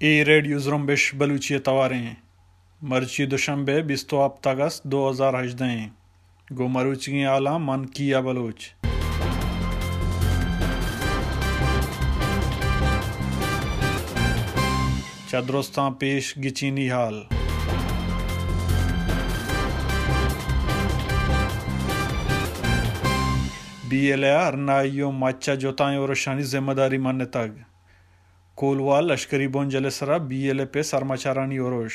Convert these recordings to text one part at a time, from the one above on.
रेडिyo जुरम्बिश बलूची तवारें मरची दुशंबे बिस्तो हफ्त अगस्त 2018 गो मरूची आला मन किया बलूच। चदरोस्ता पेश गिचीनी हाल। बी एल अरनाइयो माचा जोताएँ और शानी ज़िम्मेदारी मान्य तग। कोलवाल लश्करी बोन जलेसरा बी एल ए पे सरमाचारानी ओरोश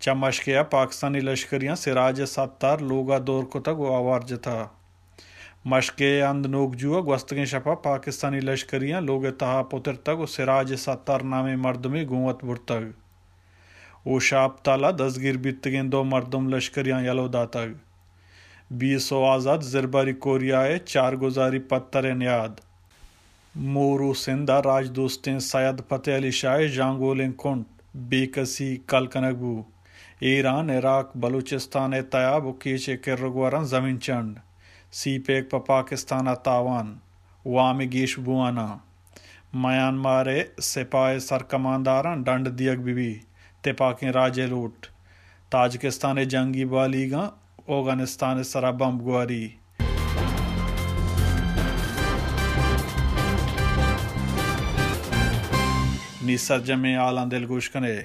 चमशकिया पाकिस्तानी लश्करियाँ सिराज सत्तार लोगा दौर को तक आवार जथा मशके अंद नोकजुआ गस्तगें शपा पाकिस्तानी लश्करियाँ लोग तहा पुत्र तक सिराज सत्तार नामे मर्द में गुवत बुरतग ओ शाप ताला दसगिर बितगें दो मर्दम लश्करियाँ यलो दातग बीस आज़ाद जरबारी कोरियाए चार गुजारी पत्तर नियाद मोरू सिंधा राजदोस्तें सैयद फतेह अली शाह, जांगोलें कुंट बेकसी कलकनगबू ईरान, इराक, बलूचिस्तान, तयाब कीचे किर्रगवरन ज़मीन चंड सी पेक प पाकिस्तान, तावान, वाम गीश, बुआना, म्यांमार, सिपाही सरकमानदारन डंड दियक बिबी तिपाकें राजे लूट, ताजकिस्तान जंगी बालीगा अफ़गानिस्तान सरा बम गुआरी। Nisarcame Alan del Gushkane.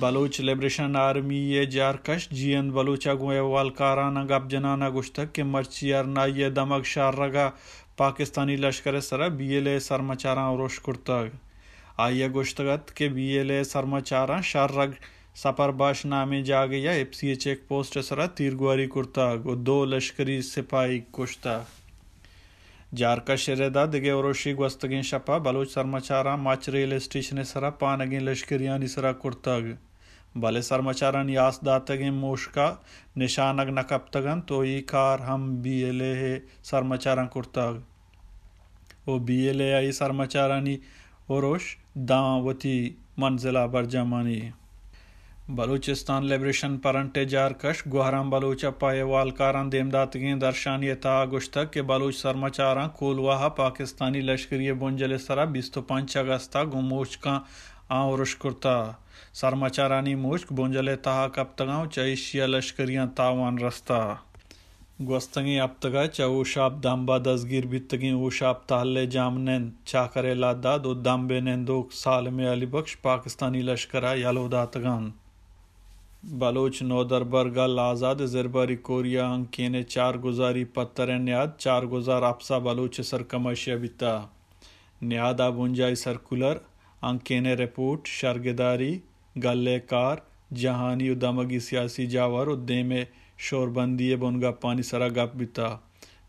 Baloch liberation army ये जारकश जीएन बलोचा गुए वालकाराना गप जनाना गुश्तक के मर्ची अरना ये दमक शारगा पाकिस्तानी लश्कर सरा बी एल ए सरमचारा रोश कुर्तग आइया गुश्तगत के बी एल ए सरमचारा शारग सफरबाश नामे जागया एफसीए चेक पोस्ट सरा तीरगुआरी कुर्ता, गो दो लश्करी सिपाही कुश्ता। जारका शरेदा दिगे औरोशी गस्तगें शपा, बलोच सरमचारा, माच रेल स्टेशन सरा, पानगे लश्करियानी सरा कुर्ताग। भले सरमचारन यास दातगे मोशका, निशानग नकप्तगन तो ई कार हम बी एल ए सरमचारा कुर्ताग। ओ बी एल ए आई सरमचारानी औरोश दावती मंजिला बरजमानी। बलूचिस्तान लिबरेशन परंटे जारकश गुहराम बलूचा पाए वालकारान देमदातगें दर्शान ये गुश्तक के बलूच सरमाचारा कोलवाहा पाकिस्तानी लश्करी बुंजल सरा बिस्तो पंच अगस्ता गुमोच का आउरुश कुर्ता। सरमाचारानी मुश्क बुंजले तहा कप्तगांव चैशिया लश्करियाँ तावान रस्ता। गोस्तंगी अप्तगा चा ऊशाब दाम्बा दसगिर बितगी ऊशाब ताहले जामनेन, चाकरे लादा दो दाम्बे दो साल में अली बख्श पाकिस्तानी लश्करा यालोदातगान। बलोच नौदर गल आज़ाद ज़रबारी, कोरिया, अंकेने, चार गुजारी पत्तर न्याद, चार गुजार, आपसा बलोच सर कमशिया बिता न्यादा बुंजाई सर्कुलर, अंकेने, रिपोर्ट, शरगदारी, गल्ले, कार, जहानी, उदमगी, सियासी, जावर उद्दे में शोरबंदी, बुनगा, पानी सरा गप बिता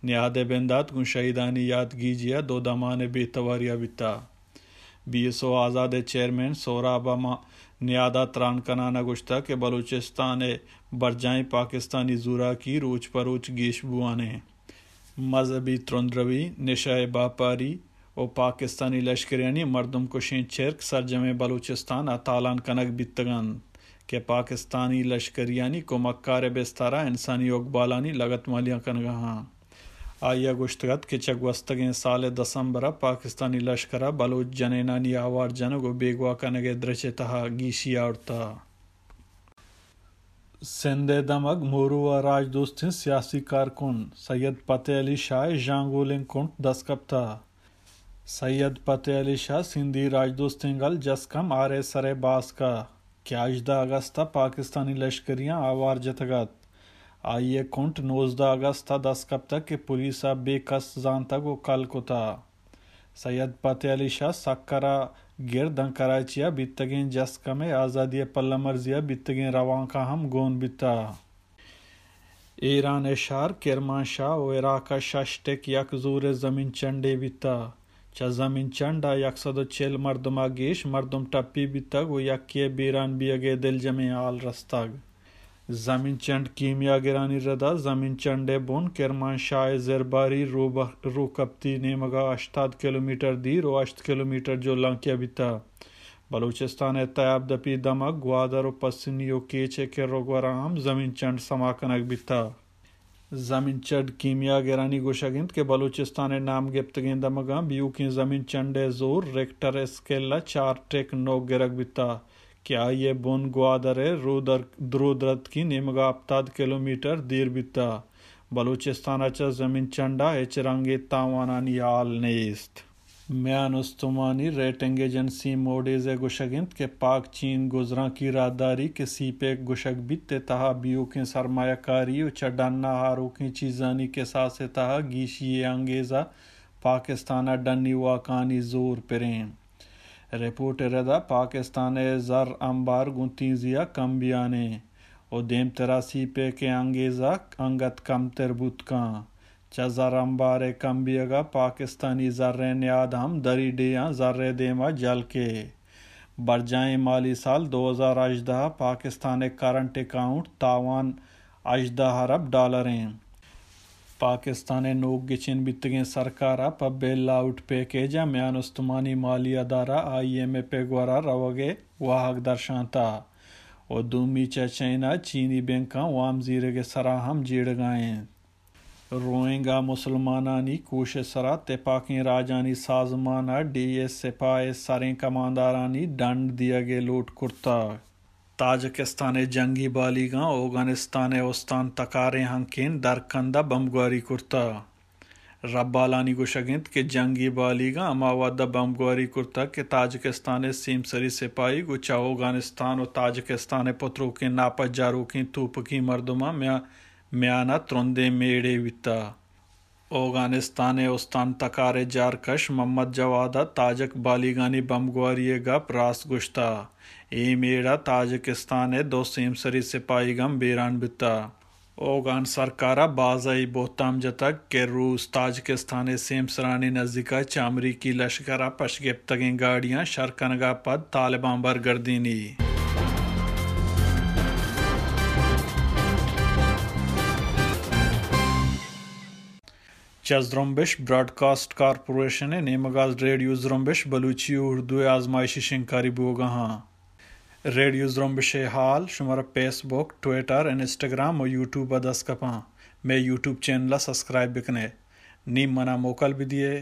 न्यादे, बेंदात गुन शहीदानी याद गीजिया दो दमाने बेतवारिया बिता B S O Azad chairman सोराबा न्यादा त्रान कनाना गुश्ता के बलूचिस्तान बरजाएँ पाकिस्तानी जूरा की रोच परोच गेश बुआने मजहबी त्रंद्रवी निशाए बापारी और पाकिस्तानी लश्करियानी मरदम कुशें चेरक सरजम बलूचिस्तान अतालान कनक बितगन के पाकिस्तानी लश्करियानी को मक्कार बेस्तारा इंसानी बालानी लगत मालिया कनगहा आया गुश्तगत के चगवस्तगें साल दसंबर पाकिस्तानी लश्करा बलोच जनेनानी आवार जनगो बेगवा कनगे द्रचे तहा गीशी आवड़ता सिंधे दमग मोरू व राजदोस्त सियासी कारकुन सैयद फतेह अली शाह जांगोलिंग कुंट दस्कप्ता सैयद फतेह अली शाह सिंधी राजदोस्तिंगल जसकम आरे सरे बास का। क्या अजदा अगस्ता पाकिस्तानी लश्करियाँ आवार जतगत। आइए कुंट नोजदा अगस्त था दस कब तक कि पुलिस बेकस जानता को कल को था। सैयद पते अली शाह, सक्करा गिर कराचिया बितगिन जस कमे आज़ादी पल्ला मर्जिया बितगिन रवां का हम गोन बिता ईरान शार किरमान शाह, व इराक शशटेक यक ज़ोर ज़मीन चंडे बिता चा ज़मीन चंडा यक सदो चेल मर्दमा गेश, मर्दम टप्पी बितग व यक के बीरान बियगे दिल जमे आल रस्तग। Zaminçand kimyagerani rada Zaminçande bon Kermanşah zerbari ro kapti nemaga 80 kilometre दी रो 8 किलोमीटर जो लंकिया बिता बलूचिस्तान तयाब दपी दमक ग्वादर पसिनियो केचे के रोगवराम ज़मीन चंड समाकनक बिता ज़मीन चड कीमिया गेरानी गोशागिंत के बलूचिस्तान नाम गिप्तगिंद मगा बियू की ज़मीन चंडे ज़ोर रेक्टर स्केला चार टेक नो गिरक बिता क्या ये बुन ग्वादरे रुदर द्रुद्रत की निमगा अपताद किलोमीटर दीर बिता बलूचिस्तानाच्या ज़मीन चंडा, एचरंगे तावानानी आल नेस्त। म्यान उस्तुमानी रेटिंग एजेंसी मोडेज गुशगिंत के पाक चीन गुजरा की रादारी के सीपे गुशक बित्ते तहा बियो के सरमायाकारी चडाना हारो की चीजानी के साथ से तहा गीशी अंगेजा पाकिस्तान डन्नी वाकानी ज़ोर परें और देम तेरा सीपे के अंगेजा अंगत कम तरबुत का चजरम्बारे कम्बियगा पाकिस्तानी जर्रे न्याद हम दरी डिया जर्रे देमा जल के बरजाए माली साल 2018 पाकिस्तान करंट अकाउंट तावान अजदा अरब डॉलरें पाकिस्तान बितगे सरकारा पब्बे लाउट पैकेज म्यान उस्तमानी माली अदारा आई एम ए पे ग्वरा रवगे वाहक दर्शाता और दूमी चाइना, चीनी बैंका वाम जीरे के सराहम जीड़ गाएँ। रोहिंगा मुसलमानानी कोशसरा तेपाकी राजानी साजमाना डी एस सिपाही सरें कमांदारानी दंड दिया गे लूट कुर्ता ताजकिस्तान जंगी बालीगा, अफ़गानिस्तान उस्तान तकारे हंकिन दरकंदा बमगवारी कुर्ता। रब्बालानी गुशगिंत के जंगी बालीगा अमावादा बमगवारी कुर्ता के ताजकिस्तान सीम सरी सिपाही गुचा अफ़गानिस्तान और ताजकिस्तान पुत्रों के नापत जारू की तूप की मर्दमा म्या म्याना त्रोंदे मेड़े विता ओगानिस्तान उस्तान तकारे जारकश मोहम्मद जवादा, ताजक बालीगानी बमगवारिये गप रास गुश्ता। ए मेड़ा ताजकिस्तान दो सेमसरी सिपाही गम बेरान बिता। ओगान सरकारा बाजाई बोहताम जतक के रूस ताजकिस्तान सेमसरानी नजदीका चामरी की लश्करा पशगेप्तगें गाड़ियाँ शरकनगा पद तालिबान बर Broadcast Corporation e nemagaz Radio Zrombesh Balochi Urdu आजमाइशी शिंकारी बोगहाँ रेडियो ज़्रोम्बिश हाल शुमारा फेसबुक ट्विटर इंस्टाग्राम और यूट्यूब दस कपा मैं यूट्यूब चैनल सब्सक्राइब बिकने नीम मना मोकल भी दिए